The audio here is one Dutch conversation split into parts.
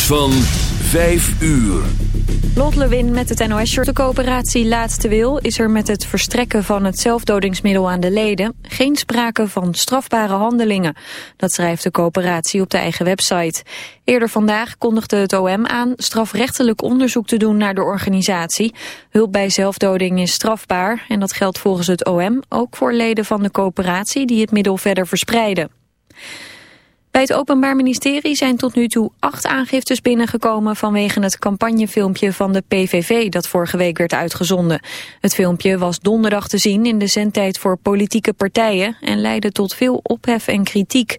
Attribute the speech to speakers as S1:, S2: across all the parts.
S1: van 5 uur.
S2: Lot Lewin met het NOS-shirt. De coöperatie Laatste Wil is er met het verstrekken van het zelfdodingsmiddel aan de leden geen sprake van strafbare handelingen. Dat schrijft de coöperatie op de eigen website. Eerder vandaag kondigde het OM aan strafrechtelijk onderzoek te doen naar de organisatie. Hulp bij zelfdoding is strafbaar en dat geldt volgens het OM ook voor leden van de coöperatie die het middel verder verspreiden. Bij het Openbaar Ministerie zijn tot nu toe acht aangiftes binnengekomen vanwege het campagnefilmpje van de PVV dat vorige week werd uitgezonden. Het filmpje was donderdag te zien in de zendtijd voor politieke partijen en leidde tot veel ophef en kritiek.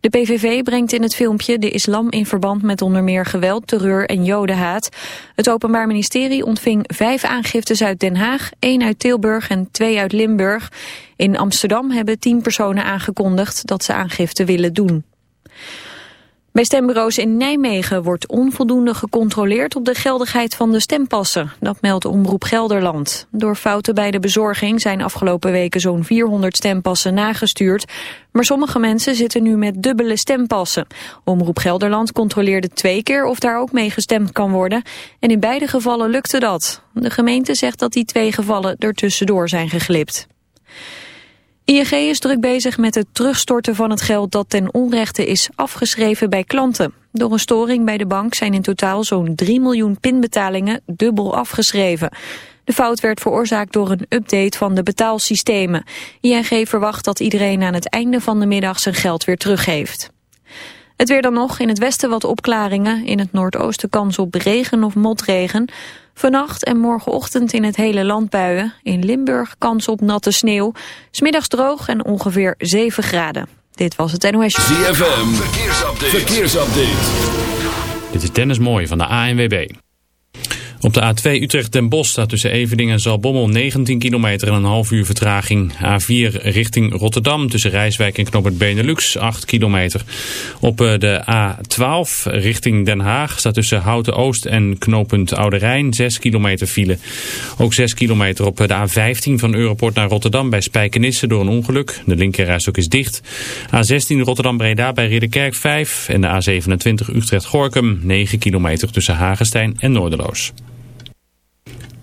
S2: De PVV brengt in het filmpje de islam in verband met onder meer geweld, terreur en jodenhaat. Het Openbaar Ministerie ontving vijf aangiftes uit Den Haag, één uit Tilburg en twee uit Limburg. In Amsterdam hebben tien personen aangekondigd dat ze aangifte willen doen. Bij stembureaus in Nijmegen wordt onvoldoende gecontroleerd op de geldigheid van de stempassen. Dat meldt Omroep Gelderland. Door fouten bij de bezorging zijn afgelopen weken zo'n 400 stempassen nagestuurd. Maar sommige mensen zitten nu met dubbele stempassen. Omroep Gelderland controleerde twee keer of daar ook mee gestemd kan worden. En in beide gevallen lukte dat. De gemeente zegt dat die twee gevallen ertussendoor zijn geglipt. ING is druk bezig met het terugstorten van het geld dat ten onrechte is afgeschreven bij klanten. Door een storing bij de bank zijn in totaal zo'n 3 miljoen pinbetalingen dubbel afgeschreven. De fout werd veroorzaakt door een update van de betaalsystemen. ING verwacht dat iedereen aan het einde van de middag zijn geld weer teruggeeft. Het weer dan nog, in het westen wat opklaringen, in het noordoosten kans op regen of motregen. Vannacht en morgenochtend in het hele land buien. In Limburg kans op natte sneeuw. Smiddags droog en ongeveer 7 graden. Dit was het NOS.
S1: ZFM, verkeersupdate. verkeersupdate.
S3: Dit is Dennis Mooij van de ANWB. Op de A2 Utrecht-Den Bosch staat tussen Evening en Zalbommel 19 kilometer en een half uur vertraging. A4 richting Rotterdam tussen Rijswijk en Knoopert Benelux 8 kilometer. Op eh, de A12 richting Den Haag staat tussen Houten Oost en Knooppunt Oude Rijn 6 kilometer file. Ook 6 kilometer op de A15 van Europort naar Rotterdam bij Spijkenisse door een ongeluk. De linkerrijstok is dicht. A16 Rotterdam-Breda bij Ridderkerk 5 en de A27 Utrecht-Gorkum 9 kilometer tussen Hagenstein en Noorderloos.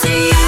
S4: to you.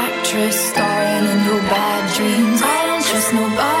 S5: starring in your bad dreams. I don't trust nobody,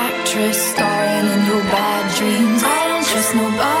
S5: starring in your bad dreams. I don't trust nobody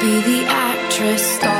S5: Be the actress starring